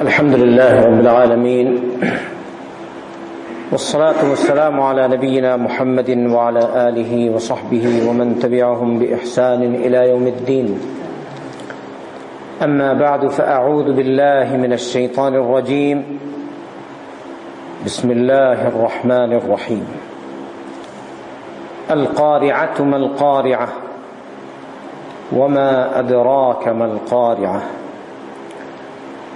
الحمد لله رب العالمين والصلاة والسلام على نبينا محمد وعلى آله وصحبه ومن تبعهم بإحسان إلى يوم الدين. أما بعد فأعوذ بالله من الشيطان الرجيم. بسم الله الرحمن الرحيم. القارعة ما القارعة وما أدراك ما القارعة.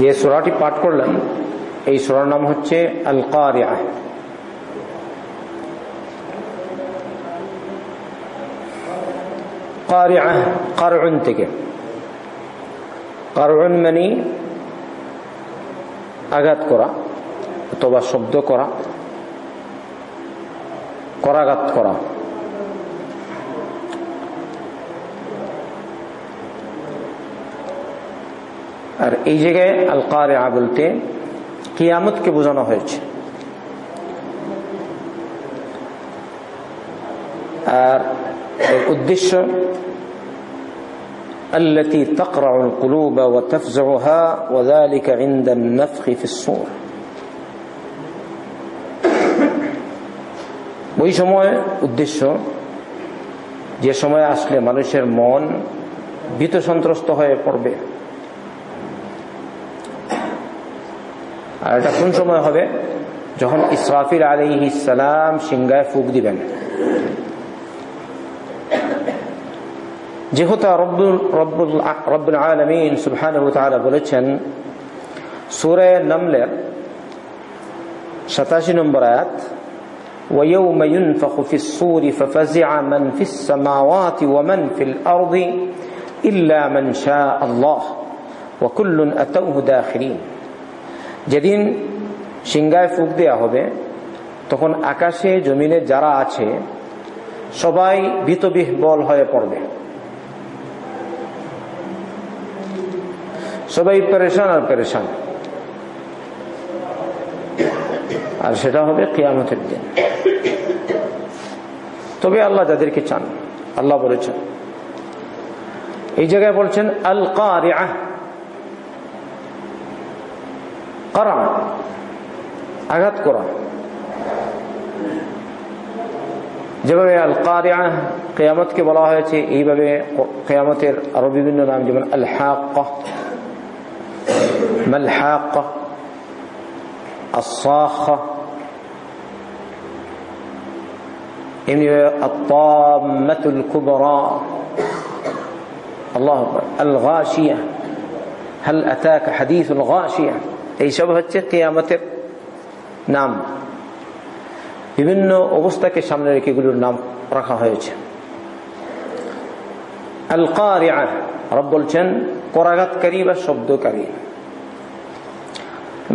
যে সোরাটি পাঠ করলাম, এই সোরার নাম হচ্ছে আল কারিয়া কারিয়া কারউন থেকে। কারউন মানে আঘাত করা অথবা শব্দ করা, করাঘাত করা। আর এই জায়গায় আল কারে বলতে কিয়ামতকে বোঝানো হয়েছে আর এর উদ্দেশ্য التي تقرع القلوب وتفزعها وذلك عند النفخ في الصور ওই সময় উদ্দেশ্য যে সময় আসলে মানুষের মন ভীত সন্ত্রস্ত হয়ে পড়বে আর এটা কোন সময় হবে যখন ইসরাফিল আলী ইসালাম সিংগায় ফুক দিবেন যেহেতু রব্বুল আলমিন সুবহান বলেছেন সুরে নামলের সাতাশি নম্বর আয়াত ويوم ينفخ في الصور ففزع من في السماوات ومن في الأرض إلا من شاء الله وكل أتوه داخلين যেদিন সিংগায় ফুক দেয়া হবে, তখন আকাশে, জমিনে যারা আছে, সবাই বল হয়ে পড়বে। সবাই পেরেশান আর পেরেশান। আর সেটা হবে কিয়ামতের দিন। তবে আল্লাহ যাদেরকে চান, আল্লাহ বলেছেন। এই জায়গায় বলছেন আল কারিয়া করা আঘাত করা যেভাবে আল কারিয়া কেয়ামতকে বলা হয়েছে এইভাবে কেয়ামতের আরো বিভিন্ন নাম যেমন আল হাক মাল হাক الصاخة الطامة الكبرى الله أكبر الغاشية هل أتاك حديث الغاشية এইসব হচ্ছে কেয়ামতের নাম। বিভিন্ন অবস্থাকে সামনে রেখে এগুলোর নাম রাখা হয়েছে। আল কারিয়া রব বলছেন করাঘাতকারী বা শব্দকারী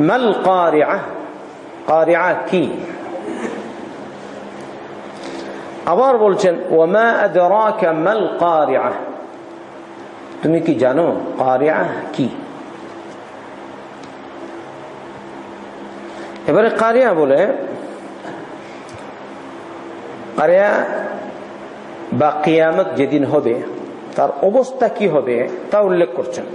মাল কারিয়া কি? আবার বলছেন ওমা মাল কারিয়া তুমি কি জানো কারিয়া কি? এবারে কারিয়া বলে কারিয়া বা কিয়ামত যেদিন হবে তার অবস্থা কি হবে তা উল্লেখ করছেন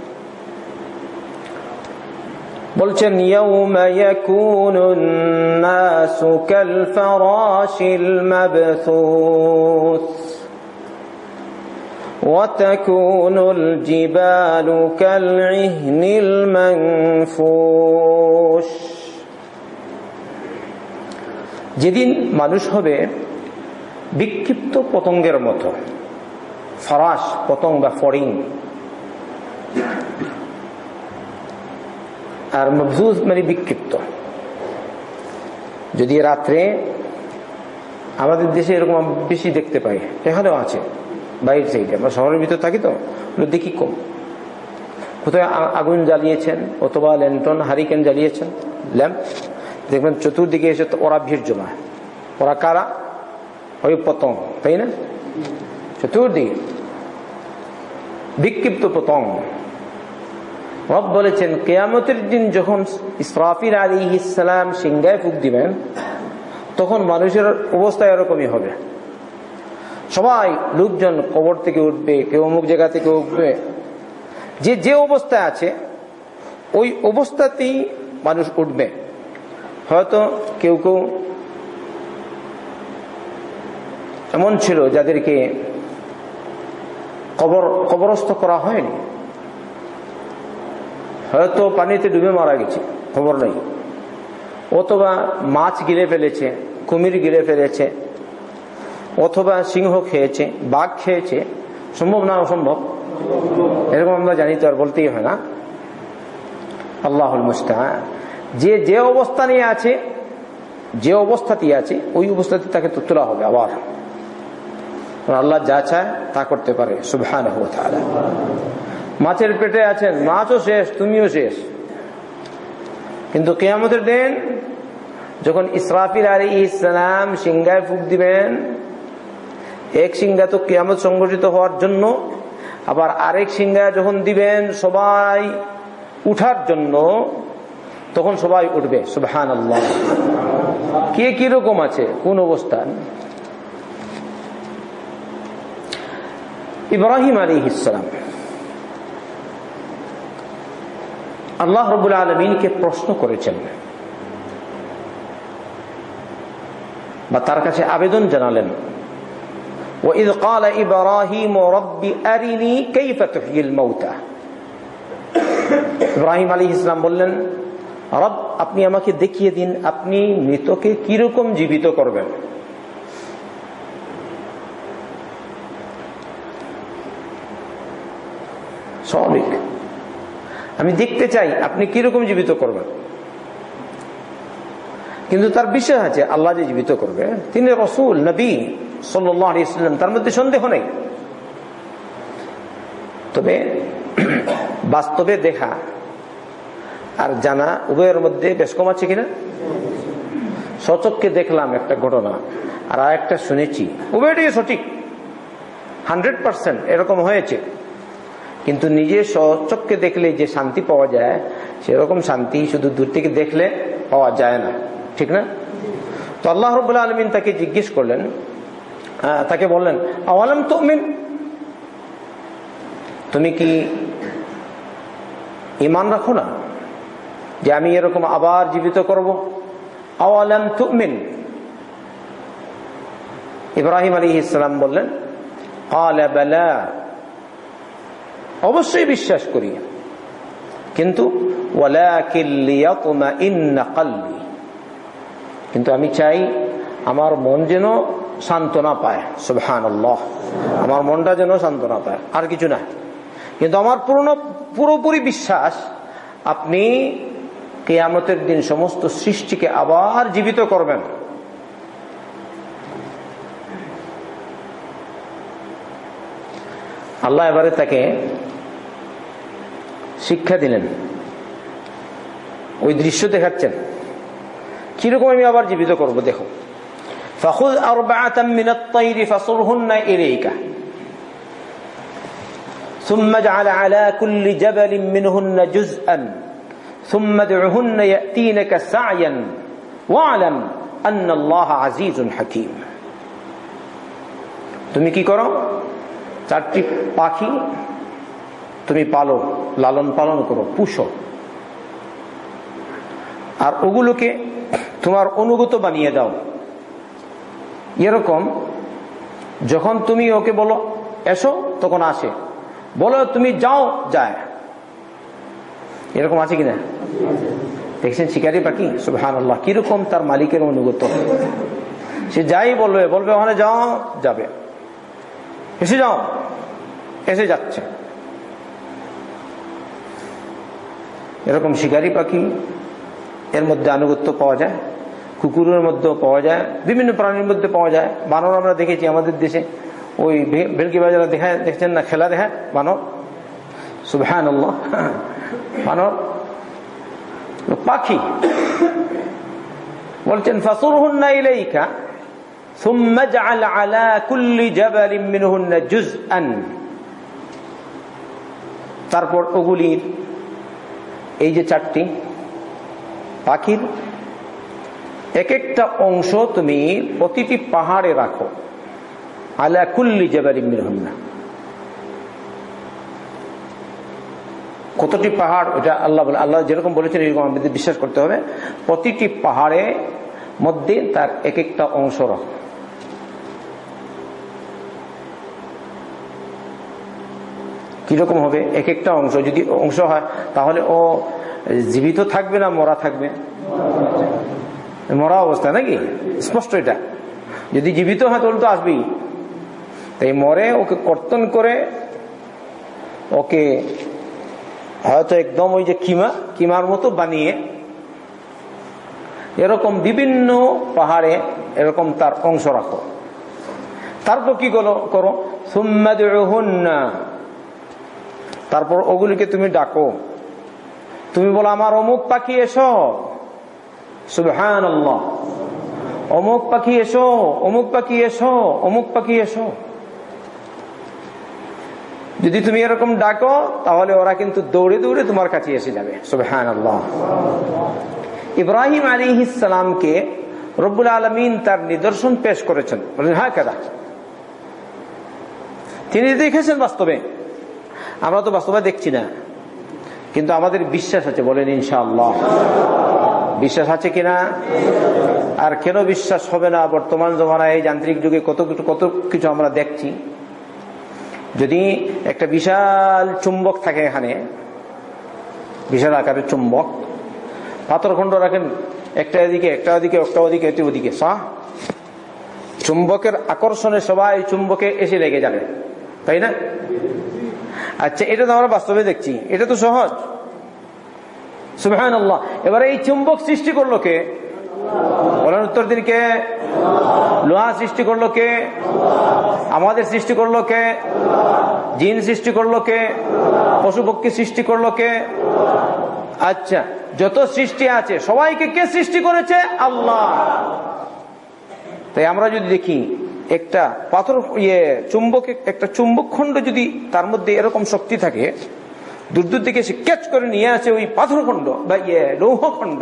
বলছেন يوم يكون الناس كالفراش المبثوث وتكون الجبال كالعهن المنفوش যেদিন মানুষ হবে বিক্ষিপ্ত পতঙ্গের মতো, ফরাস পতঙ্গ বা ফরিং আর মবজুজ মানে বিক্ষিপ্ত। যদি রাত্রে আমাদের দেশে এরকম বেশি দেখতে পাই, এখানেও আছে, বাইরের সাইডে। আমরা শহরের ভিতর থাকি তো দেখি কম। কোথায় আগুন জ্বালিয়েছেন, অথবা ল্যান্টন, হারিকেন জ্বালিয়েছেন, ল্যাম্প। দেখবেন চতুর্দিকে এসে ওরা ভিড় জমা। ওরা কারা? ওই পতং তাই না? চতুর্দিকে। বিক্ষিপ্ত পতং রব বলেছেন, কেয়ামতের দিন যখন ইসরাফির আলী ইসলাম সিংগায় ফুক দিবেন, তখন মানুষের অবস্থা এরকমই হবে। সবাই লোকজন কবর থেকে উঠবে কেউ অমুক জায়গা থেকে উঠবে। যে যে অবস্থায় আছে, ওই অবস্থাতেই মানুষ উঠবে। হয়তো কেউ কেউ এমন ছিল যাদেরকে কবর, কবরস্থ করা হয়নি। হয়তো পানিতে ডুবে মারা গেছে, খবর নেই। অথবা মাছ গিলে ফেলেছে, কুমির গিলে ফেলেছে, অথবা সিংহ খেয়েছে, বাঘ খেয়েছে, সম্ভব না অসম্ভব? এরকম আমরা জানি তো আর বলতেই হয় না। আল্লাহুল মুস্তা যে যে অবস্থা নিয়ে আছে, যে অবস্থাতেই আছে, ওই অবস্থাতে তাকে তো তোলা হবে আবার। আল্লাহ যা চায় তা করতে পারে সুবহান মাছের পেটে আছেন, মাছও শেষ, তুমিও শেষ। কিন্তু কেয়ামতের দিন, যখন ইসরাফির আলী ইসলাম সিংহায় ফুক দিবেন, এক সিংহা তো কেয়ামত সংগঠিত হওয়ার জন্য, আবার আরেক সিংহা যখন দিবেন সবাই উঠার জন্য তখন সবাই উঠবে সুবহান আল্লাহ কে কিরকম আছে কোন অবস্থান ইব্রাহিম আলী ইসলাম আল্লাহ রবুল আলমিনকে প্রশ্ন করেছেন বা তার কাছে আবেদন জানালেন وإذ قال إبراهيم رب أرني كيف تحيي الموتى ইব্রাহিম আলী ইসলাম বললেন রব, আপনি আমাকে দেখিয়ে দিন, আপনি মৃতকে কীরকম জীবিত করবেন? স্বাভাবিক। আমি দেখতে চাই আপনি কীরকম জীবিত করবেন। কিন্তু তার বিষয় আছে, আল্লাহ যে জীবিত করবে, তিনি রসুল, নবী সাল্লাম তার মধ্যে সন্দেহ নেই। তবে বাস্তবে দেখা আর জানা উভয়ের মধ্যে বেশ কম আছে কিনা? সচককে দেখলাম একটা ঘটনা, আর একটা শুনেছি। উভয়টাই সঠিক। হান্ড্রেড পার্সেন্ট এরকম হয়েছে। কিন্তু নিজে সচককে দেখলে যে শান্তি পাওয়া যায়, সেরকম শান্তি শুধু দূর থেকে দেখলে পাওয়া যায় না। ঠিক না? তো আল্লাহ রবুল্লা আলমিন তাকে জিজ্ঞেস করলেন তাকে বললেন, আওয়ালাম তো তুমি কি ইমান রাখো না? যে আমি এরকম আবার জীবিত করব? আওয়ালাম তুমিন। ইব্রাহিম আলী ইসলাম বললেন অবশ্যই বিশ্বাস করি। কিন্তু কিন্তু আমি চাই আমার মন যেন সান্ত্বনা পায়। সুবহান আমার মনটা যেন সান্ত্বনা পায়। আর কিছু না। কিন্তু আমার পুরনো, পুরোপুরি বিশ্বাস, আপনি কেয়ামতের দিন সমস্ত সৃষ্টিকে আবার জীবিত করবেন আল্লাহ এবারে তাকে শিক্ষা দিলেন ওই দৃশ্য দেখাচ্ছেন কিরকম আমি আবার জীবিত করব দেখো فخذ أربعة من الطير فصرهن إليك ثم اجعل على كل جبل منهن جزءا ثم ادعهن يأتينك سعيا واعلم أن الله عزيز حكيم তুমি কি করো চারটি পাখি তুমি পালো লালন পালন করো পুষো আর ওগুলোকে তোমার অনুগত বানিয়ে দাও এরকম যখন তুমি ওকে বলো এসো তখন আসে বলো তুমি যাও যায় এরকম আছে কিনা? দেখছেন শিকারি পাখি? সুহান আল্লাহ কীরকম তার মালিকের অনুগত? সে যাই বলবে বলবে, ওখানে যাও, যাবে। এসে যাও। এসে যাচ্ছে। এরকম শিকারি পাখি, এর মধ্যে আনুগত্য পাওয়া যায়, কুকুরের মধ্যেও পাওয়া যায়, বিভিন্ন প্রাণীর মধ্যে পাওয়া যায়। বানর আমরা দেখেছি আমাদের দেশে। ওই ভেলকি বাজারে দেখা, দেখছেন না? খেলা দেখায় বানর। সুবহান মানব পাখি। বলছেন ফাসুর আলা কুল্লি তারপর ওগুলির, এই যে চারটি, পাখির এক একটা অংশ তুমি প্রতিটি পাহাড়ে রাখো। আলা কুল্লি জাবালিন মিনহুন্না। কতটি পাহাড় ওটা আল্লাহ বলে আল্লাহ যেরকম বলেছেন, এরকম আমাদের বিশ্বাস করতে হবে। প্রতিটি পাহাড়ে মধ্যে তার এক একটা অংশ রাখো। কীরকম হবে? এক একটা অংশ। যদি অংশ হয়, তাহলে ও জীবিত থাকবে না, মরা থাকবে? মরা অবস্থা নাকি? স্পষ্ট এটা। যদি জীবিত হয়, তাহলে তো আসবেই। তাই মরে, ওকে কর্তন করে ওকে হয়তো একদম ওই যে কিমা, কিমার মতো বানিয়ে, এরকম বিভিন্ন পাহাড়ে এরকম তার অংশ রাখো। তারপর কি করো সুম্মা তারপর ওগুলিকে তুমি ডাকো। তুমি বলো, আমার অমুক পাখি এসো। সুবহান অমুক পাখি এসো, অমুক পাখি এসো, অমুক পাখি এসো। যদি তুমি এরকম ডাকো, তাহলে ওরা কিন্তু দৌড়ে দৌড়ে তোমার কাছে এসে যাবে। আল্লাহ ইব্রাহিম আলী ইসালামকে রব্বুল আলমিন তার নিদর্শন পেশ করেছেন। হ্যাঁ কেদা তিনি দেখেছেন বাস্তবে। আমরা তো বাস্তবে দেখছি না। কিন্তু আমাদের বিশ্বাস আছে, বলেন, ইনশাআল্লাহ। বিশ্বাস আছে কিনা? আর কেন বিশ্বাস হবে না? বর্তমান জমানায় এই যান্ত্রিক যুগে কত কিছু কত কিছু আমরা দেখছি। যদি একটা বিশাল চুম্বক থাকে এখানে, বিশাল আকারের চুম্বক পাথরখণ্ড রাখেন, একটা এদিকে, একটা ওদিকে একটা ওদিকে এটি ওদিকে সাহ চুম্বকের আকর্ষণে সবাই চুম্বকে এসে লেগে যাবে, তাই না? আচ্ছা এটা তো আমরা বাস্তবে দেখছি, এটা তো সহজ। আল্লাহ এবারে এই চুম্বক সৃষ্টি করল কে? বলেন উত্তর দিন কে? লোহা সৃষ্টি করল কে? আমাদের সৃষ্টি করল কে? জিন সৃষ্টি করল কে? পশু পক্ষী সৃষ্টি করল কে? আচ্ছা যত সৃষ্টি আছে, সবাইকে কে সৃষ্টি করেছে? আল্লাহ। তাই আমরা যদি দেখি, একটা পাথর ইয়ে চুম্বক, একটা চুম্বক খণ্ড যদি তার মধ্যে এরকম শক্তি থাকে, দূর দূর থেকে সে ক্যাচ করে নিয়ে আসে ওই পাথর খণ্ড বা ইয়ে লৌহ খণ্ড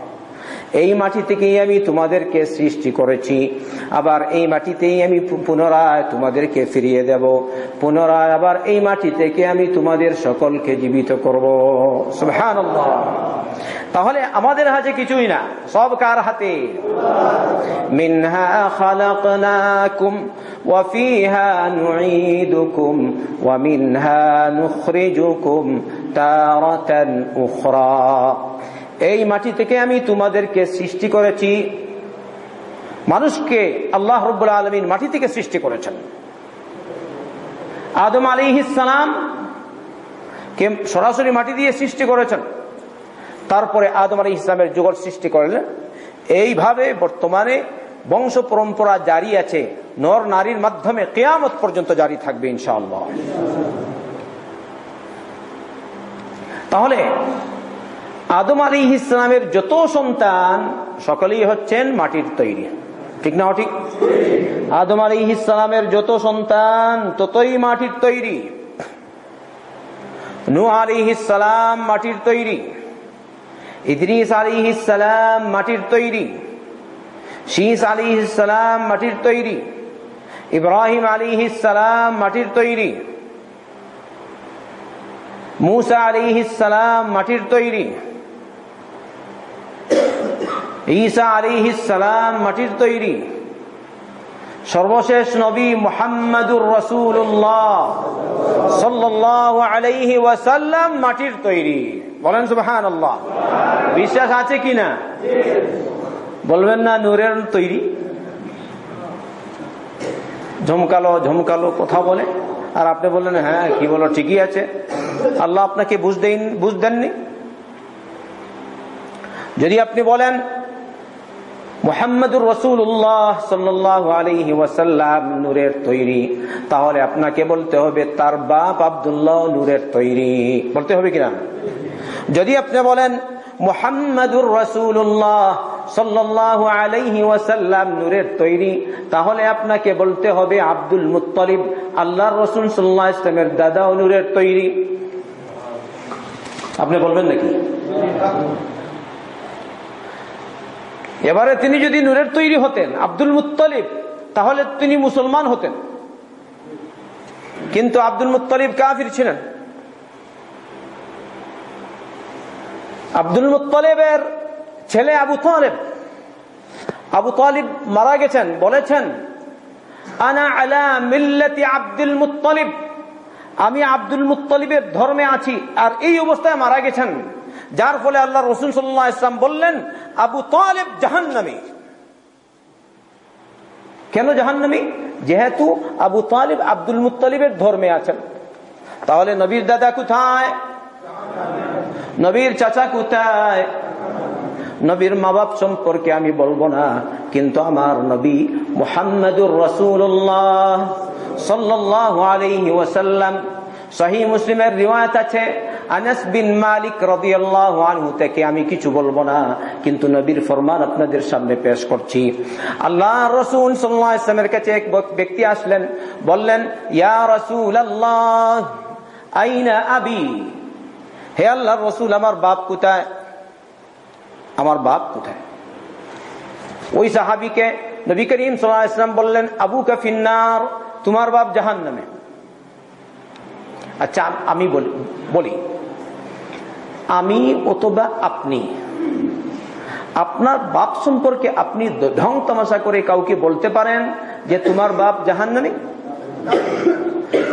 এই মাটি থেকেই আমি তোমাদেরকে সৃষ্টি করেছি। আবার এই মাটিতেই আমি পুনরায় তোমাদেরকে ফিরিয়ে দেব। পুনরায় আবার এই মাটি থেকে আমি তোমাদের সকলকে জীবিত করব। সুহান তাহলে আমাদের হাতে কিছুই না, সব কার হাতে? মিনহা খালাকনাকুম, ওয়া ওয়া এই মাটি থেকে আমি তোমাদেরকে সৃষ্টি করেছি। মানুষকে আল্লাহ রব্বুল আলমিন মাটি থেকে সৃষ্টি করেছেন। আদম আলী ইসালাম কে সরাসরি মাটি দিয়ে সৃষ্টি করেছেন। তারপরে আদম আলী ইসলামের যুগল সৃষ্টি করলেন। এইভাবে বর্তমানে বংশ পরম্পরা জারি আছে। নর নারীর মাধ্যমে কেয়ামত পর্যন্ত জারি থাকবে ইনশাআল্লাহ। তাহলে আদম আলী ইসলামের যত সন্তান, সকলেই হচ্ছেন মাটির তৈরি। ঠিক না ঠিক আদম আলী ইসলামের যত সন্তান, ততই মাটির তৈরি। নু আলী ইসালাম মাটির তৈরি। ইদ্রিস আলী ইসালাম মাটির তৈরি। শীষ আলী ইসালাম মাটির তৈরি। ইব্রাহিম আলী ইসালাম মাটির তৈরি। মুসা আলী ইসালাম মাটির তৈরি। ঈসা আলী সালাম মাটির তৈরি। সর্বশেষ নবী মোহাম্মদুর রসুল্লাহ সাল্লাহ আলাইহি ওয়াসাল্লাম মাটির তৈরি। বলেন সুবাহান আল্লাহ বিশ্বাস আছে কিনা বলবেন না নূরের তৈরি। ঝমকালো ঝমকালো কথা বলে। আর আপনি বললেন হ্যাঁ কি বলো, ঠিকই আছে। আল্লাহ আপনাকে বুঝ দেন, বুঝ দেননি? যদি আপনি বলেন মোহাম্মদুর রসুল্লাহ সাল্লাহ আলহি ওয়াসাল্লাম নূরের তৈরি। তাহলে আপনাকে বলতে হবে, তার বাপ আবদুল্লাহ নূরের তৈরি। বলতে হবে কিনা? যদি আপনি বলেন, মোহাম্মদুর রসুল্লাহ সাল্লাহ আলাইহি ওয়াসাল্লাম নূরের তৈরি, তাহলে আপনাকে বলতে হবে, আব্দুল মুত্তলিব, আল্লাহর রসুল সাল্লাহ ইসলামের দাদা নূরের তৈরি। আপনি বলবেন নাকি? এবারে তিনি যদি নূরের তৈরি হতেন, আব্দুল মুত্তলিব, তাহলে তিনি মুসলমান হতেন। কিন্তু আব্দুল মুত্তলিব কাফির ছিলেন। আব্দুল মুত্তলিবের ছেলে আবু তালেব। আবু তালিব মারা গেছেন, বলেছেন, আনা আলা মিল্লাতি আব্দুল মুত্তলিব। আমি আব্দুল মুত্তলিবের ধর্মে আছি, আর এই অবস্থায় মারা গেছেন। যার ফলে আল্লাহ রসুল সাল্লাহ ইসলাম বললেন, আবু তালেব জাহান্নামী। কেন জাহান্নামী? যেহেতু আবু তালিব আব্দুল মুত্তালিবের ধর্মে আছেন। তাহলে নবীর দাদা কোথায়? নবীর চাচা কোথায়? নবীর মা বাপ সম্পর্কে আমি বলব না, কিন্তু আমার নবী মোহাম্মদুর রসুল্লাহ সাল্লাহ আলহি ওয়াসাল্লাম। সহি মুসলিমের রিওয়ায়ত আছে আনাস বিন মালিক রদিয়াল্লাহু আনহু থেকে আমি কিছু বলব না, কিন্তু নবীর ফরমান আপনাদের সামনে পেশ করছি। আল্লাহ রসুল আলাইহি কাছে এক ব্যক্তি আসলেন, বললেন, ইয়া রাসূলুল্লাহ, আইনা আবি? হে আল্লাহ রসুল, আমার বাপ কোথায়? আমার বাপ কোথায়? ওই সাহাবিকে নবী করিম আলাইহি বললেন আবু কাফিন্নার তোমার বাপ জাহান্নামে। আচ্ছা আমি বলি। আমি অথবা আপনি। আপনার বাপ সম্পর্কে আপনি ঢং তামাশা করে কাউকে বলতে পারেন যে তোমার বাপ জাহান্নামি?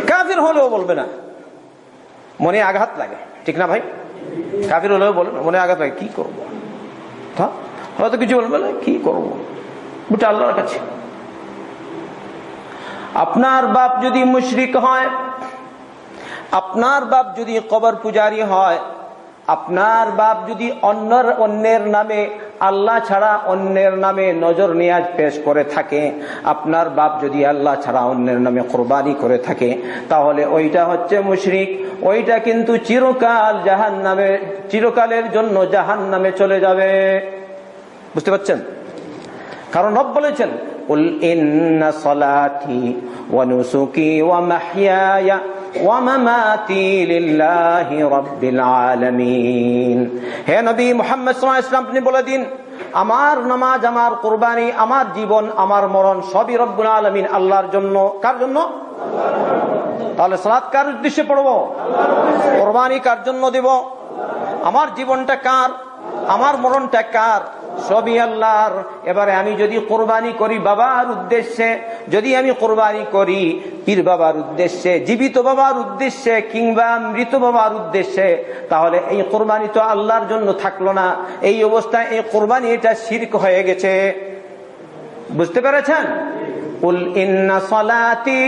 কাফির হলেও বলবে না। মনে আঘাত লাগে। ঠিক না ভাই? কাফির হলেও বলবে মনে আঘাত লাগে। কি করব? হয়তো কিছু বলবে না, কি করব? ওটা আল্লাহর কাছে। আপনার বাপ যদি মুশরিক হয়, আপনার বাপ যদি কবর পূজারী হয় আপনার বাপ যদি অন্যর অন্যের নামে, আল্লাহ ছাড়া অন্যের নামে নজর নিয়াজ পেশ করে থাকে, আপনার বাপ যদি আল্লাহ ছাড়া অন্যের নামে কোরবানি করে থাকে, তাহলে ওইটা হচ্ছে মুশরিক। ওইটা কিন্তু চিরকাল জাহান নামে চিরকালের জন্য জাহান নামে চলে যাবে। বুঝতে পারছেন? কারণ রব বলেছেন, উল ইন্না সলাথি ওয়া ওয়া মাহিয়া ومماتي لله رب العالمين হে নবী মুহাম্মদ সাল্লাল্লাহু আলাইহি ওয়াসাল্লাম আপনি বলে দিন আমার নামাজ আমার কুরবানি আমার জীবন আমার মরণ সবই রব্বুল আলামিন আল্লাহর জন্য কার জন্য তাহলে সালাত কার উদ্দেশ্যে পড়বো কোরবানি কার জন্য দেব আমার জীবনটা কার আমার মরণটা কার সবই আল্লাহর। এবারে আমি যদি কোরবানি করি বাবার উদ্দেশ্যে, যদি আমি কোরবানি করি পীর বাবার উদ্দেশ্যে, জীবিত বাবার উদ্দেশ্যে কিংবা মৃত বাবার উদ্দেশ্যে, তাহলে এই কোরবানি তো আল্লাহর জন্য থাকল না। এই অবস্থায় এই কোরবানি এটা শির্ক হয়ে গেছে। বুঝতে পেরেছেন? সলাতি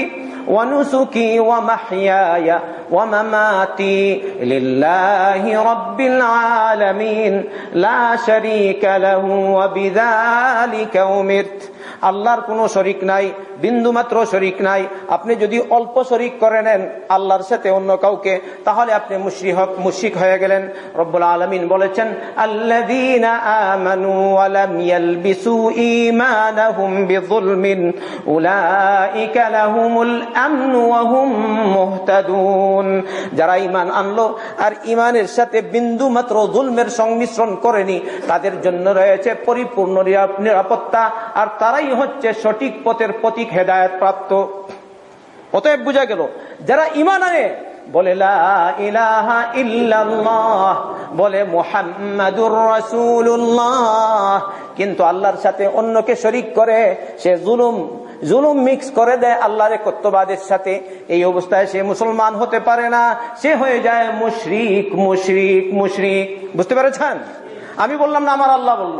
ونسكي ومحياي ومماتي لله رب العالمين لا شريك له وبذلك أمرت আল্লাহর কোনো শরিক নাই বিন্দু মাত্র শরিক নাই। আপনি যদি অল্প শরিক করে নেন আল্লাহর সাথে অন্য কাউকে, তাহলে আপনি মুশরিক মুশরিক হয়ে গেলেন। রব্বুল আলমিন বলেছেন যারা ইমান আনলো আর ইমানের সাথে বিন্দু মাত্র জুলমের সংমিশ্রণ করেনি, তাদের জন্য রয়েছে পরিপূর্ণ নিরাপত্তা। আর তারাই হচ্ছে সঠিক পথের প্রতীক হেদায়ত প্রাপ্ত অতএব বোঝা গেল, যারা ইমান আনে, বলে বলে কিন্তু আল্লাহর সাথে অন্যকে শরিক করে, সে জুলুম জুলুম মিক্স করে দেয় আল্লাহর কর্তবাদের সাথে। এই অবস্থায় সে মুসলমান হতে পারে না, সে হয়ে যায় মুশরিক মুশরিক মুশরিক। বুঝতে পেরেছেন? আমি বললাম না, আমার আল্লাহ বলল।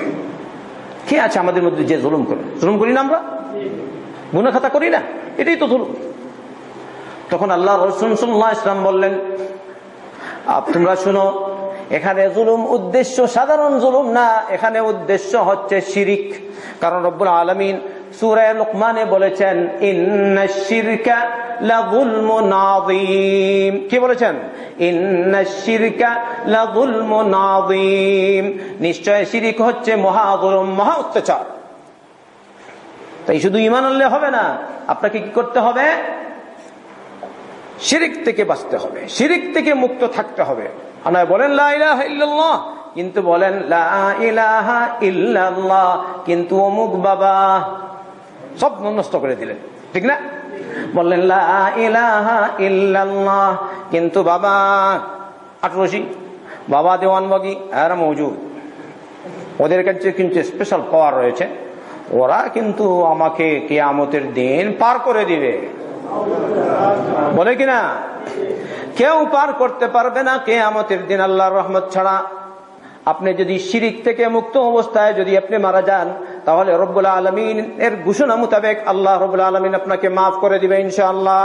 কে আছে আমাদের মধ্যে যে জুলুম করে? জুলুম করি না আমরা? গুনা খাতা করি না? এটাই তো জুলুম। তখন আল্লাহ রসুল্লাহ ইসলাম বললেন তোমরা শুনো, এখানে জুলুম উদ্দেশ্য সাধারণ জুলুম না, এখানে উদ্দেশ্য হচ্ছে শিরিক। কারণ রব্বুল আলমিন সুরায় লোকমানে বলেছেন ইন্না শিরকা কি বলেছেন? নিশ্চয় শিরিক হচ্ছে মহা জুলুম, মহা অত্যাচার। তাই শুধু ঈমান আনলে হবে না, আপনাকে কি করতে হবে? শিরিক থেকে বাঁচতে হবে, শিরিক থেকে মুক্ত থাকতে হবে। আনায় বলেন, লা ইল্লাল্লাহ। কিন্তু বলেন কিন্তু অমুক বাবা সব নষ্ট করে দিলেন। ঠিক না? বললেন, লা কিন্তু বাবা আটরশি বাবা দেওয়ানবাগি আর মজুদ। ওদের কাছে কিন্তু স্পেশাল পাওয়ার রয়েছে। ওরা কিন্তু আমাকে কেয়ামতের দিন পার করে দিবে। বলে কিনা? কেউ পার করতে পারবে না কেয়ামতের দিন, আল্লাহর রহমত ছাড়া। আপনি যদি শিরিক থেকে মুক্ত অবস্থায় যদি আপনি মারা যান তাহলে রব্বুল আলমিন এর ঘোষণা মোতাবেক আল্লাহ রব্বুল আলমিন আপনাকে মাফ করে দিবে ইনশাআল্লাহ।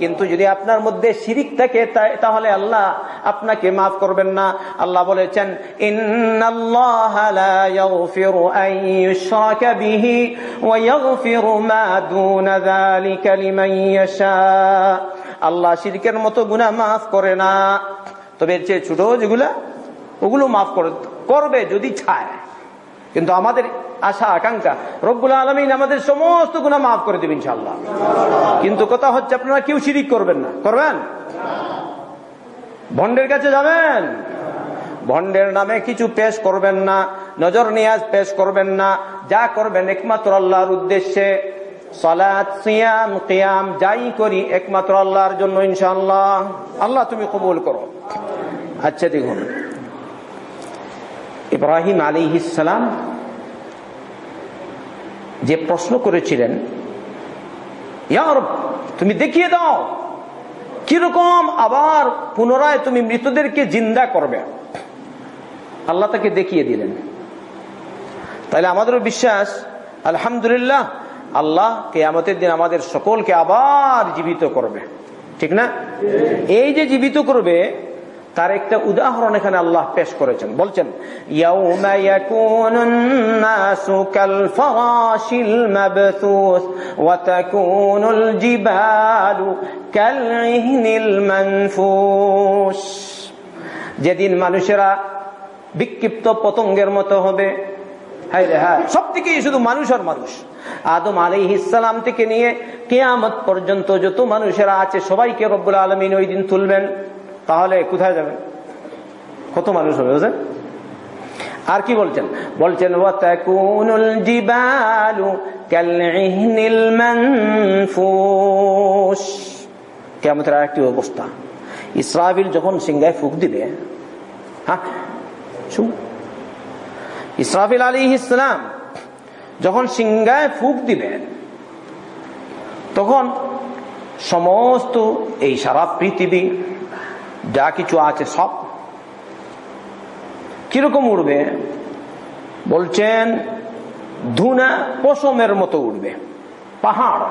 কিন্তু যদি আপনার মধ্যে শিরিক থাকে তাহলে আল্লাহ আপনাকে মাফ করবেন না। আল্লাহ বলেছেন আল্লাহ শিরিকের মতো গুণা মাফ করে না। তবে এর চেয়ে ছোট যেগুলা, ওগুলো মাফ করবে যদি ছায়। কিন্তু আমাদের আশা, আকাঙ্ক্ষা। রব্বুল আলমিন আমাদের সমস্ত গুণা মাফ করে দেবেন ইনশাল্লাহ কিন্তু কথা হচ্ছে আপনারা কেউ শিরিক করবেন না। করবেন? ভন্ডের কাছে যাবেন? ভন্ডের নামে কিছু পেশ করবেন না, নজর নিয়াজ পেশ করবেন না, যা করবেন একমাত্র আল্লাহর উদ্দেশ্যে। সিয়াম যাই করি একমাত্র আল্লাহর জন্য ইনশাল্লাহ আল্লাহ তুমি কবুল করো। আচ্ছা দেখুন। ইব্রাহিম আলী ইসালাম যে প্রশ্ন করেছিলেন ইয়ার তুমি দেখিয়ে দাও কীরকম আবার পুনরায় তুমি মৃতদেরকে জিন্দা করবে? আল্লাহ তাকে দেখিয়ে দিলেন। তাহলে আমাদেরও বিশ্বাস আলহামদুলিল্লাহ আল্লাহ কে আমাদের দিন আমাদের সকলকে আবার জীবিত করবে। ঠিক না? এই যে জীবিত করবে তার একটা উদাহরণ এখানে আল্লাহ পেশ করেছেন। বলছেন যেদিন মানুষেরা বিক্ষিপ্ত পতঙ্গের মতো হবে। সব থেকে শুধু মানুষ আর মানুষ। আদম আলী ইসালাম থেকে নিয়ে কেয়ামত পর্যন্ত যত মানুষেরা আছে, সবাইকে রব্বুল আলমিন ওই দিন তুলবেন। তাহলে কোথায় যাবে? কত মানুষ হবে বুঝলেন আর কি বলছেন? বলছেন কেমন একটি অবস্থা। ইসরাবিল যখন সিংহায় ফুক দিবে হ্যাঁ শুন ইসরাফিল আলী ইসলাম যখন সিংহায় ফুক দিবেন তখন সমস্ত এই সারা পৃথিবী যা কিছু আছে সব। কীরকম উড়বে? বলছেন, ধুনা পশমের মতো উঠবে পাহাড়।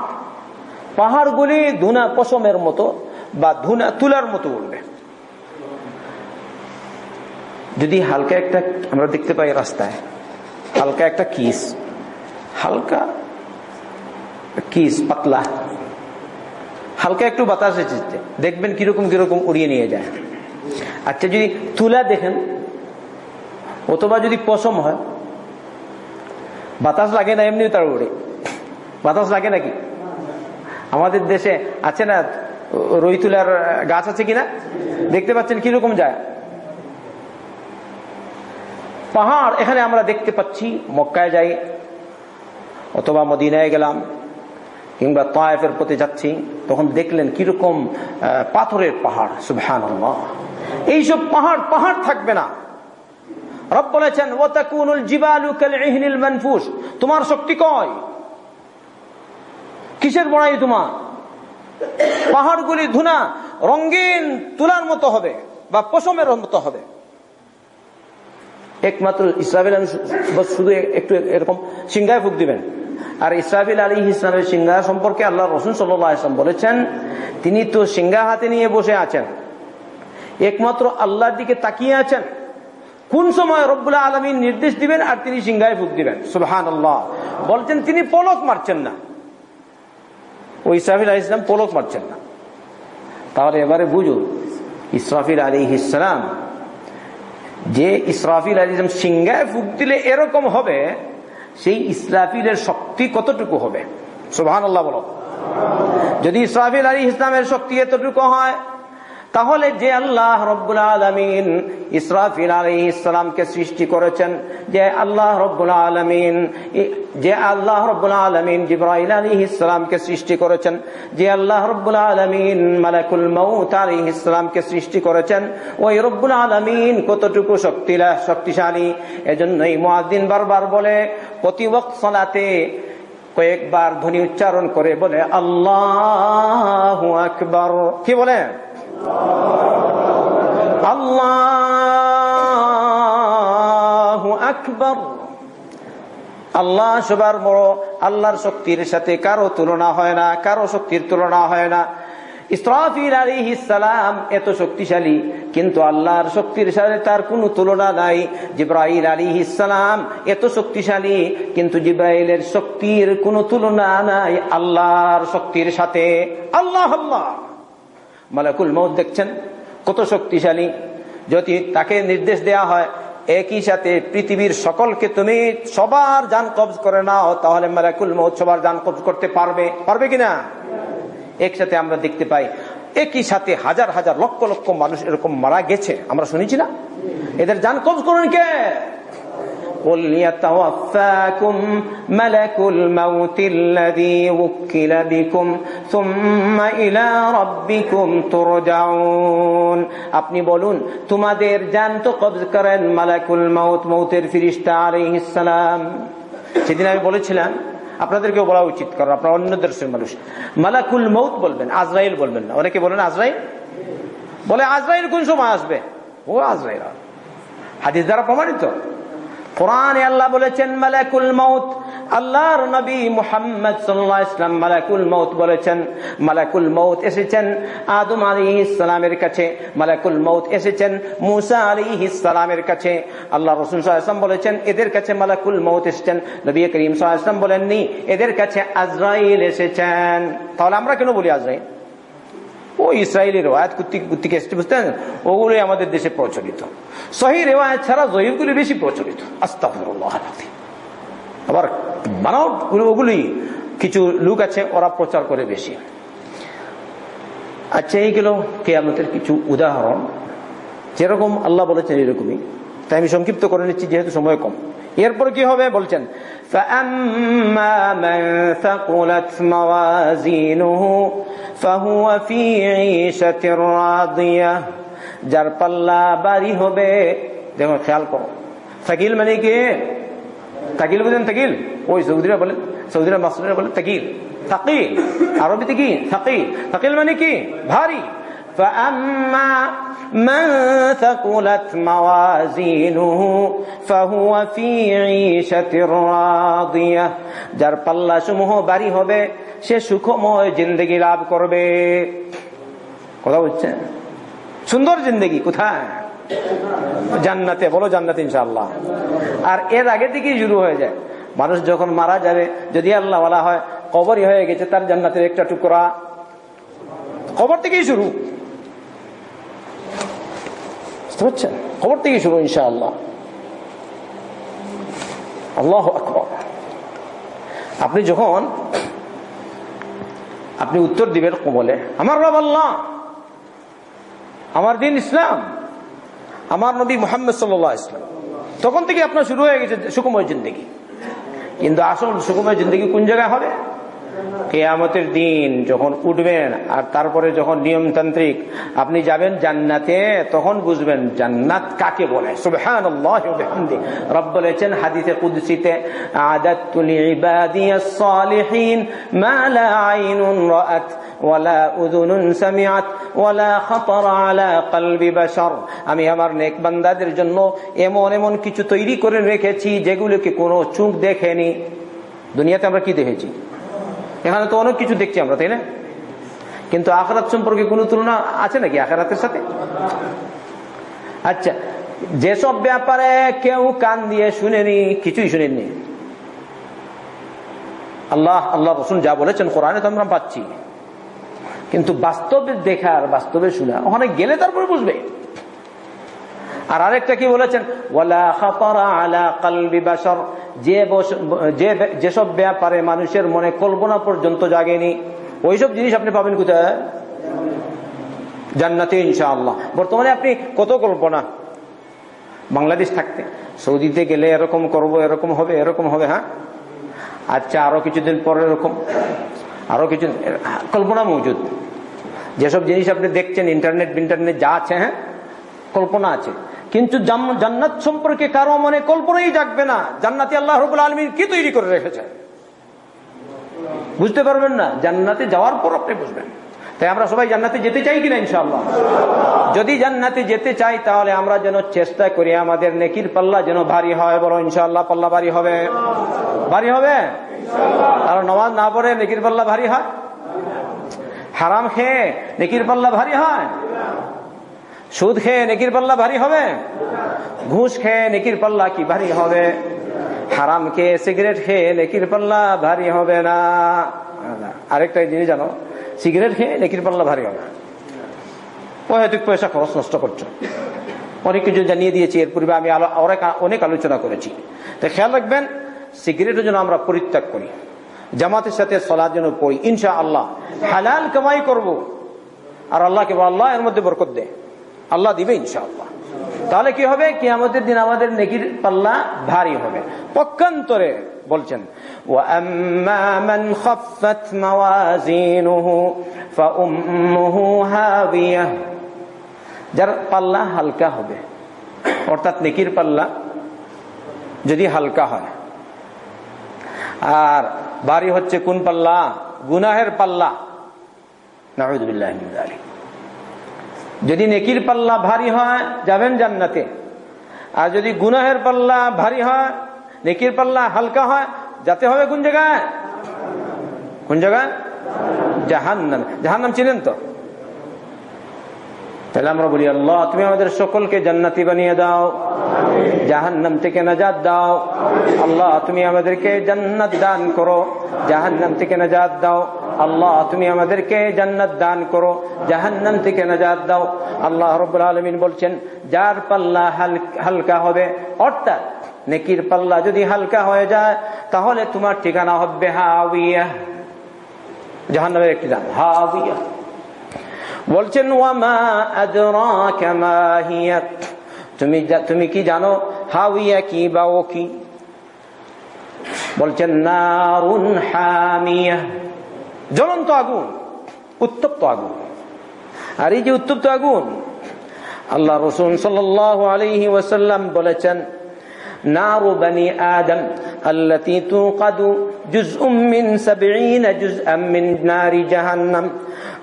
পাহাড়গুলি ধুনা পশমের মতো বা ধুনা তুলার মতো উঠবে যদি হালকা একটা, আমরা দেখতে পাই রাস্তায়, হালকা একটা কিস, হালকা কিস, পাতলা। হালকা একটু বাতাস এসেছে দেখবেন কীরকম কীরকম উড়িয়ে নিয়ে যায়। আচ্ছা যদি তুলা দেখেন, অথবা যদি পশম হয়, বাতাস লাগে না এমনি তার উড়ে বাতাস লাগে নাকি? আমাদের দেশে আছে না রইতুলার গাছ আছে কিনা? দেখতে পাচ্ছেন কীরকম যায়। পাহাড়, এখানে আমরা দেখতে পাচ্ছি, মক্কায় যাই, অথবা মদিনায় গেলাম। কিংবা তায়েফের প্রতি যাচ্ছি, তখন দেখলেন কীরকম পাথরের পাহাড় সুবহান এইসব পাহাড় পাহাড় থাকবে না। রব বলেছেন জিবালু মানফুস। তোমার শক্তি কয়? কিসের বড়াই তোমার? পাহাড়গুলি ধুনা, রঙিন তুলার মতো হবে বা পশমের মতো হবে। একমাত্র ইসরাফিল শুধু একটু এরকম সিংহায় ফুক দিবেন। আর ইসরাফিল আলী ইসলামের সিংহা সম্পর্কে আল্লাহ রসুন সাল্লাম বলেছেন, তিনি তো সিংহা হাতে নিয়ে বসে আছেন। একমাত্র আল্লাহর দিকে তাকিয়ে আছেন। কোন সময় রব্বুল্লাহ আলমী নির্দেশ দিবেন আর তিনি সিংহায় ফুক দিবেন? সুবহান আল্লাহ বলছেন, তিনি পলক মারছেন না। ওই ইসরাফিল আলী ইসলাম পলক মারছেন না। তাহলে এবারে বুঝুন, ইসরাফিল আলী ইসলাম, যে ইসরাফিল আলী ইসলাম সিংহায় ফুক দিলে এরকম হবে সেই ইসরাফিলের শক্তি কতটুকু হবে? সোহান আল্লাহ বলো। যদি ইসরাফিল আলী ইসলামের শক্তি এতটুকু হয় তাহলে যে আল্লাহ রব্বুল আলমিন ইসরাফিল আলী ইসলামকে সৃষ্টি করেছেন, যে আল্লাহ রব্বুল আলমিন, যে আল্লাহ রব্বুল আলমিন জিব্রাইল আলী ইসলামকে সৃষ্টি করেছেন, যে আল্লাহ রব্বুল আলমিন মালাকুল মৌত আলী ইসলামকে সৃষ্টি করেছেন, ওই রব্বুল আলমিন কতটুকু শক্তিলা, শক্তিশালী? এজন্যই মহাদিন বারবার বলে, প্রতি সলাতে কয়েকবার ধ্বনি উচ্চারণ করে বলে, আল্লাহ আকবর। কি বলে? আল্লাহ আল্লাহ সবার বড় আল্লাহর শক্তির সাথে কারও তুলনা হয় না, কারও শক্তির তুলনা হয় না। ইসালাম এত শক্তিশালী, কিন্তু আল্লাহর শক্তির সাথে তার কোনো তুলনা নাই। জিব্রাইল আলী ইসালাম এত শক্তিশালী, কিন্তু জিব্রাইলের শক্তির কোনো তুলনা নাই আল্লাহর শক্তির সাথে। আল্লাহ আল্লাহ। মালাকুল মৌত দেখছেন? কত শক্তিশালী। যদি তাকে নির্দেশ দেয়া হয়, একই সাথে পৃথিবীর সকলকে তুমি সবার যান কবজ করে নাও, তাহলে মালাকুল মৌত সবার যান কবজ করতে পারবে। পারবে কিনা? একসাথে আমরা দেখতে পাই, একই সাথে হাজার হাজার লক্ষ লক্ষ মানুষ এরকম মারা গেছে। আমরা শুনেছি না? এদের যান কবজ করুন কে? قل يتوفاكم ملك الموت الذي وكل بكم ثم إلى ربكم ترجعون আপনি বলুন তোমাদের জান তো কবজ করেন মালাকুল মাউত মৌতের ফিরিস্তা আলাইহিস সালাম সেদিন আমি বলেছিলাম আপনাদেরকেও বলা উচিত কারণ আপনারা অন্য দেশের মানুষ মালাকুল মৌত বলবেন আজরাইল বলবেন না অনেকে বলেন আজরাইল বলে আজরাইল কোন সময় আসবে ও আজরাইল হাদিস দ্বারা প্রমাণিত কোরআনে আল্লাহ বলেছেন, মালাকুল মৌত আল্লাহর নবী মুহাম্মদ সাল্লাহ ইসলাম মালাকুল মৌত বলেছেন, মালাকুল মৌত এসেছেন আদম আলী ইসলামের কাছে, মালাকুল মৌত এসেছেন মুসা আলী ইসলামের কাছে। আল্লাহ রসুল সাল্লাম বলেছেন, এদের কাছে মালাকুল মৌত এসেছেন। নবী করিম সাল্লাম বলেননি, এদের কাছে আজরাইল এসেছেন। তাহলে আমরা কেন বলি আজরাইল? ও ইসরায়েলি রেওয়ায়ত কুত্তিক এসছে বুঝতেন ওগুলোই আমাদের দেশে প্রচলিত। সহি রেওয়ায়ত ছাড়া জয়ীবগুলি বেশি প্রচলিত। আস্তাফরুল্লাহ আবার বানাও ওগুলি কিছু লোক আছে, ওরা প্রচার করে বেশি। আচ্ছা এই গেল কেয়ামতের কিছু উদাহরণ। যেরকম আল্লাহ বলেছেন এরকমই। তাই আমি সংক্ষিপ্ত করে নিচ্ছি, যেহেতু সময় কম। এরপর কি হবে? বলছেন যার পাল্লা বাড়ি হবে, দেখো, খেয়াল করো। সাকিল মানে কি? তাকিল বুঝেন তাকিল? ওই সৌদিরা বলেন সৌদিরা মাসুদিরা বলেন তাকিল। তাকিল, আরবি কি? তাকিল। তাকিল মানে কি? ভারী। فأما من ثقلت موازينه فهو في عيشة راضية যার পাল্লা সমূহ বাড়ি হবে সে সুখময় জিন্দগি লাভ করবে কথা বলছেন সুন্দর জিন্দগি কোথায় জান্নাতে বলো জান্নাত ইনশাআল্লাহ আর এর আগে থেকেই শুরু হয়ে যায় মানুষ যখন মারা যাবে যদি আল্লাহ বলা হয় কবরই হয়ে গেছে তার জান্নাতের একটা টুকরা কবর থেকেই শুরু বুঝতে পারছেন? খবর থেকে শুরু, ইনশাআল্লাহ। আল্লাহ আকবর। আপনি যখন আপনি উত্তর দিবেন কবলে আমার রব আল্লাহ, আমার দিন ইসলাম, আমার নবী মোহাম্মদ সাল্লাহ ইসলাম তখন থেকে আপনার শুরু হয়ে গেছে সুকুময় জিন্দগি। কিন্তু আসল সুকুময় জিন্দগি কোন জায়গায় হবে? কেয়ামতের দিন যখন উঠবেন আর তারপরে যখন নিয়মতান্ত্রিক আপনি যাবেন জান্নাতে, তখন বুঝবেন জান্নাত কাকে বলে। রব বলেছেন হাদিসে কুদসিতে, আদাতু লিইবাদিয়াস সালিহিন মা লা আইনুন রাআত ওয়ালা উযুনুন সামিআত ওয়ালা খাতারা আলা কলবি আমি আমার নেক বান্দাদের জন্য এমন এমন কিছু তৈরি করে রেখেছি যেগুলোকে কোনো চোখ দেখেনি। দুনিয়াতে আমরা কি দেখেছি? এখানে তো অনেক কিছু দেখছি আমরা, তাই না? কিন্তু আখরাত সম্পর্কে কোন তুলনা আছে নাকি আখরাতের সাথে? আচ্ছা যেসব ব্যাপারে কেউ কান দিয়ে শুনেনি, কিছুই শুনেননি। আল্লাহ আল্লাহ রসুন যা বলেছেন কোরআনে তো আমরা পাচ্ছি। কিন্তু বাস্তবে দেখার বাস্তবে শোনা, ওখানে গেলে তারপরে বুঝবে। আর আরেকটা কি বলেছেন? যে যেসব ব্যাপারে মানুষের মনে কল্পনা পর্যন্ত জাগেনি, ওইসব জিনিস আপনি পাবেন কোথায়? জান্নাতে, ইনশাআল্লাহ। বর্তমানে আপনি কত কল্পনা? বাংলাদেশ থাকতে। সৌদিতে গেলে এরকম করব, এরকম হবে এরকম হবে হ্যাঁ? আচ্ছা আরও কিছুদিন পরে এরকম। আরও কিছু কল্পনা মজুদ। যেসব জিনিস আপনি দেখছেন, ইন্টারনেট ইন্টারনেট যা আছে হ্যাঁ? কল্পনা আছে। কিন্তু জান্নাত সম্পর্কে কারও মনে কল্পনাই জাগবে না। জান্নাতি আল্লাহ রবুল আলমীর কি তৈরি করে রেখেছে? বুঝতে পারবেন না? জান্নাতে যাওয়ার পর আপনি বুঝবেন। তাই আমরা সবাই জান্নাতে যেতে চাই কিনা, ইনশাআল্লাহ? যদি জান্নাতে যেতে চাই, তাহলে আমরা যেন চেষ্টা করি আমাদের নেকির পাল্লা যেন ভারী হয়, বলো, ইনশাআল্লাহ, পাল্লা ভারী হবে। ভারী হবে? আর নমাজ না পড়ে নেকির পাল্লা ভারী হয়? হারাম খেয়ে নেকির পাল্লা ভারী হয়? সুদ খেয়ে নেকির পাল্লা ভারী হবে? ঘুষ খেয়ে নেকির পাল্লা কি ভারী হবে? হারাম খেয়ে সিগারেট খেয়ে নেকির পাল্লা ভারী হবে না। আরেকটা জিনিস জানো, সিগারেট খেয়ে নেকির পাল্লা ভারী হবে অহেতুক পয়সা খরচ নষ্ট করছ। অনেক কিছু জানিয়ে দিয়েছি, এর পূর্বে আমি অনেক আলোচনা করেছি। তো খেয়াল রাখবেন, সিগারেটের জন্য আমরা পরিত্যাগ করি। জামাতের সাথে সলার জন্য পড়ি। ইনশা আল্লাহ হালাল কামাই করব। আর আল্লাহকে আল্লাহ এর মধ্যে বরকত দেয় আল্লাহ দিবে ইনশাআল্লাহ। তাহলে কি হবে? কি আমাদের দিন আমাদের নেকির পাল্লা ভারী হবে। পক্ষান্তরে বলছেন যার পাল্লা হালকা হবে, অর্থাৎ নেকির পাল্লা যদি হালকা হয়। আর বাড়ি হচ্ছে কোন পাল্লা? গুনাহের পাল্লা। নাহদুল্লাহ যদি নেকির পাল্লা ভারী হয়, যাবেন জান্নাতে। আর যদি গুনাহের পাল্লা ভারী হয়, নেকির পাল্লা হালকা হয়, যাতে হবে কোন জায়গায়? কোন জায়গায়? জাহান্নাম। জাহান্নাম চিনেন তো? তাহলে আমরা বলি, আল্লাহ, তুমি আমাদের সকলকে জান্নাতি বানিয়ে দাও। জাহান্নাম থেকে নাজাদ দাও। আল্লাহ, তুমি আমাদেরকে জান্নাত দান করো। জাহান্নাম থেকে নাজাদ দাও। আল্লাহ, তুমি আমাদেরকে জান্নাত দান করো, জাহান্নাম থেকে নাজাদ দাও। আল্লাহ রব্বুল আলমিন বলছেন, যার পাল্লা হালকা হবে, অর্থাৎ নেকির পাল্লা যদি হালকা হয়ে যায়, তাহলে তোমার ঠিকানা হবে হাউইয়া জাহান্নামের একটি দান হাউইয়া বলছেন তুমি তুমি কি জানো হাউইয়া কি বা ও কি? বলছেন, নারুন হামিয়া জ্বলন্ত আগুন উত্তপ্ত আগুন আর এই যে উত্তপ্ত আগুন আল্লাহ রসুন সাল আলহি ওয়াসাল্লাম বলেছেন নারু বনি আদম التي توقد جزء من سبعين جزءا من نار جهنم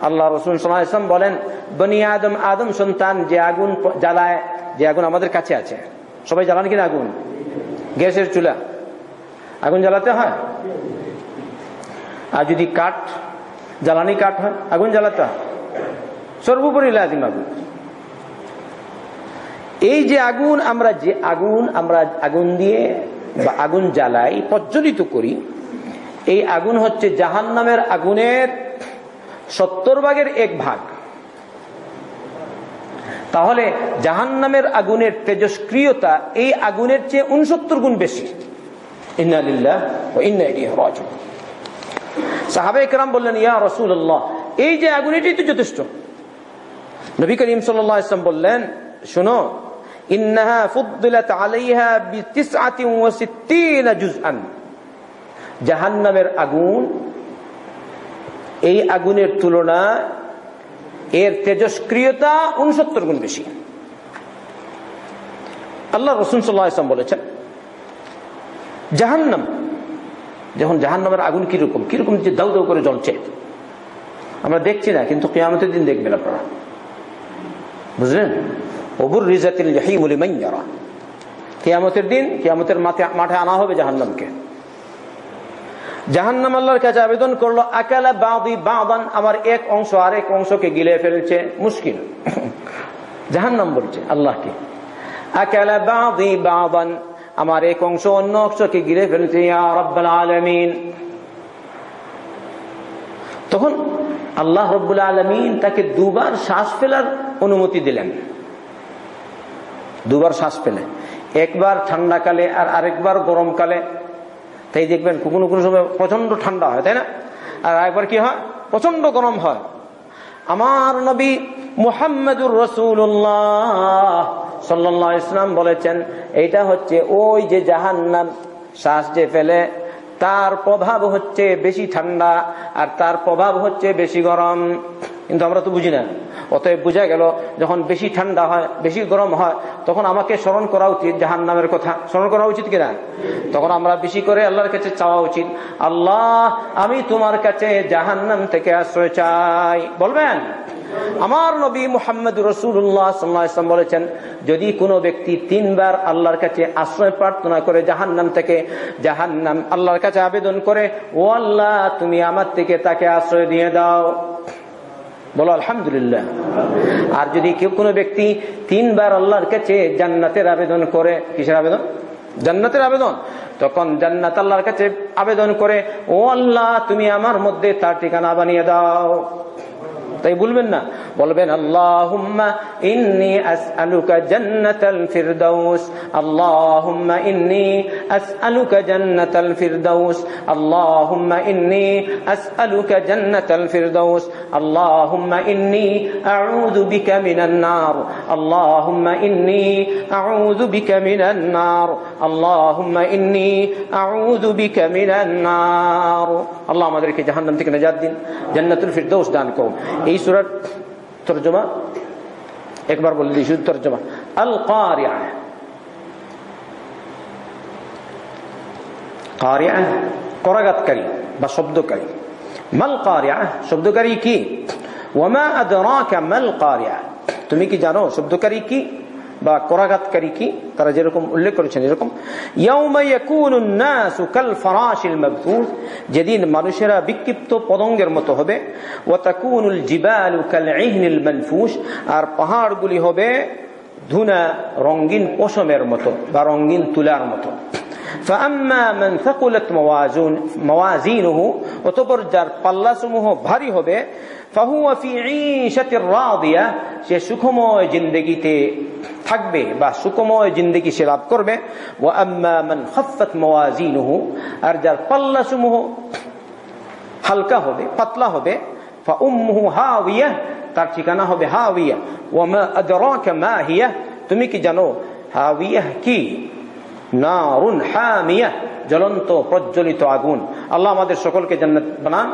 আল্লাহ রসুন সাল্লাম বলেন বনি আদম আদম সন্তান যে আগুন জ্বালায় যে আগুন আমাদের কাছে আছে সবাই জ্বালান কিনা আগুন গ্যাসের চুলা আগুন জ্বালাতে হয় আর যদি কাঠ, জ্বালানি কাঠ হয়, আগুন জ্বালাতে। হয় সর্বোপরি লাজিম আগুন। এই যে আগুন, আমরা যে আগুন, আমরা আগুন দিয়ে বা আগুন জ্বালাই, প্রজ্বলিত করি, এই আগুন হচ্ছে জাহান নামের আগুনের সত্তর ভাগের এক ভাগ। তাহলে জাহান নামের আগুনের তেজস্ক্রিয়তা এই আগুনের চেয়ে উনসত্তর গুণ বেশি। সাহাবে একরাম বললেন, ইয়া রসুল্লাহ এই যে আগুন এটাই তো যথেষ্ট। নবী করিম সাল্লাহ বললেন, শোনো, ইন্নাহা ফুদ্দিলাত আলাইহা বিতিসআতিন ওয়া সিত্তিনা জুজআন জাহান্নামের আগুন, এই আগুনের তুলনায় এর তেজস্ক্রিয়তা উনসত্তর গুণ বেশি। আল্লাহ রসুন সাল্লাহ ইসলাম বলেছেন, জাহান্নাম যখন জাহান্নামের আগুন কীরকম কীরকম যে দাউ দাউ করে জ্বলছে। আমরা দেখছি না, কিন্তু কেয়ামতের দিন দেখবেন আপনারা। বুঝলেন? অবুর রিজাতিল জাহিমুলি মাইয়ারা কেয়ামতের দিন, কেয়ামতের মাঠে মাঠে আনা হবে জাহান্নামকে। জাহান্নাম আল্লাহর কাছে আবেদন করল, আকালা বাদি বাদান, আমার এক অংশ আরেক অংশকে গিলে ফেলছে, মুশকিল। জাহান্নাম বলছে আল্লাহকে। আকালা বাদি বাদান আমার এক অংশ অন্য অংশকে গিলে ফেলছে আলামিন। তখন আল্লাহ রব্বুল আলমিন তাকে দুবার শ্বাস ফেলার অনুমতি দিলেন। দুবার শ্বাস ফেলে। একবার ঠান্ডাকালে আর আরেকবার গরমকালে। তাই দেখবেন কোনো কোনো সময় প্রচণ্ড ঠান্ডা হয়, তাই না? আর একবার কি হয়? প্রচণ্ড গরম হয়। আমার নবী মুহাম্মদুর রসুল্লাহ সাল্লাহ ইসলাম বলেছেন এটা হচ্ছে ওই যে জাহান নাম শ্বাস যে ফেলে, তার প্রভাব হচ্ছে বেশি ঠান্ডা আর তার প্রভাব হচ্ছে বেশি গরম। কিন্তু আমরা তো বুঝি না। অতএব বোঝা গেল, যখন বেশি ঠান্ডা হয়, বেশি গরম হয়, তখন আমাকে স্মরণ করা উচিত জাহান নামের কথা। স্মরণ করা উচিত কিনা? তখন আমরা বেশি করে আল্লাহর কাছে চাওয়া উচিত। আল্লাহ, আমি তোমার কাছে জাহান নাম থেকে আশ্রয় চাই। বলবেন? আমার নবী মোহাম্মদ রসুল্লাহ সাল্লাম বলেছেন, যদি কোনো ব্যক্তি তিনবার আল্লাহর কাছে আশ্রয় প্রার্থনা করে জাহান্নাম থেকে, জাহান্নাম আল্লাহর কাছে আবেদন করে ও আল্লাহ তুমি আমার থেকে তাকে আশ্রয় দিয়ে দাও। বলো, আলহামদুলিল্লাহ। আর যদি কেউ কোনো ব্যক্তি তিনবার আল্লাহর কাছে জান্নাতের আবেদন করে, কিসের আবেদন? জান্নাতের আবেদন। তখন জান্নাত আল্লাহর কাছে আবেদন করে, ও আল্লাহ, তুমি আমার মধ্যে তার ঠিকানা বানিয়ে দাও। তাই বলবেন না বলবেন আল্লাহুম্মা ইন্নি আসআলুকা জান্নাতাল ফিরদাউস আল্লাহুম্মা ইন্নি আসআলুকা জান্নাতাল ফিরদাউস আল্লাহুম্মা ইন্নি আসআলুকা জান্নাতাল ফিরদাউস আল্লাহুম্মা ইন্নি আউযু বিকা মিনান নার আল্লাহুম্মা ইন্নি আউযু বিকা মিনান নার আল্লাহুম্মা ইন্নি আউযু বিকা মিনান নার আল্লাহ আমাদেরকে জাহান্নাম থেকে নাজাত দিন জান্নাতুল ফিরদাউস দান করুন এই সুরার তর্জমা একবার বলে দিই শুধু তর্জমা আল কারিয়া কারিয়া করাগাতকারী বা শব্দকারী মাল কারিয়া শব্দকারী কি ওয়ামা আদরাকা মাল কারিয়া তুমি কি জানো শব্দকারী কি বা করাঘাতকারী কি? তারা যেরকম উল্লেখ করেছেন এরকম যেদিন মানুষেরা বিক্ষিপ্ত পদঙ্গের মতো হবে আর পাহাড়গুলি হবে ধুনা রঙ্গিন পশমের মতো বা রঙ্গিন তুলার মতো। فأما من ثقلت موازون موازينه অতঃপর যার পাল্লাসমূহ ভারী হবে فهو في عيشة راضية সে সুখময় জিন্দগিতে থাকবে বা সুখময় জিন্দগি সে লাভ করবে ও আম্মা মান খাফাত মাওয়াজিনুহু আর যার পাল্লাসমূহ হালকা হবে পাতলা হবে ফাউম্মুহু হাওিয়া তার ঠিকানা হবে হাওিয়া ওয়া মা আদরাকা মা হিয়া তুমি কি জানো হাওিয়া কি নারুন হামিয়া জ্বলন্ত প্রজ্বলিত আগুন আল্লাহ আমাদের সকলকে জান্নাত বানান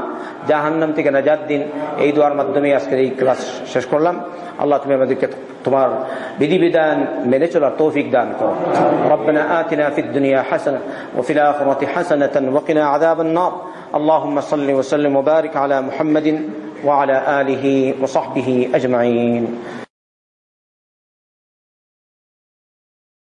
জাহান্নাম থেকে নাজাদ দিন এই দোয়ার মাধ্যমে আজকের এই ক্লাস শেষ করলাম আল্লাহ তুমি আমাদেরকে তোমার বিধিবিধান মেনে চলার তৌফিক দান করো ربنا آتنا في الدنيا حسنة وفي الآخرة حسنة وقنا عذاب النار اللهم صل وسلم وبارك على محمد وعلى آله وصحبه أجمعين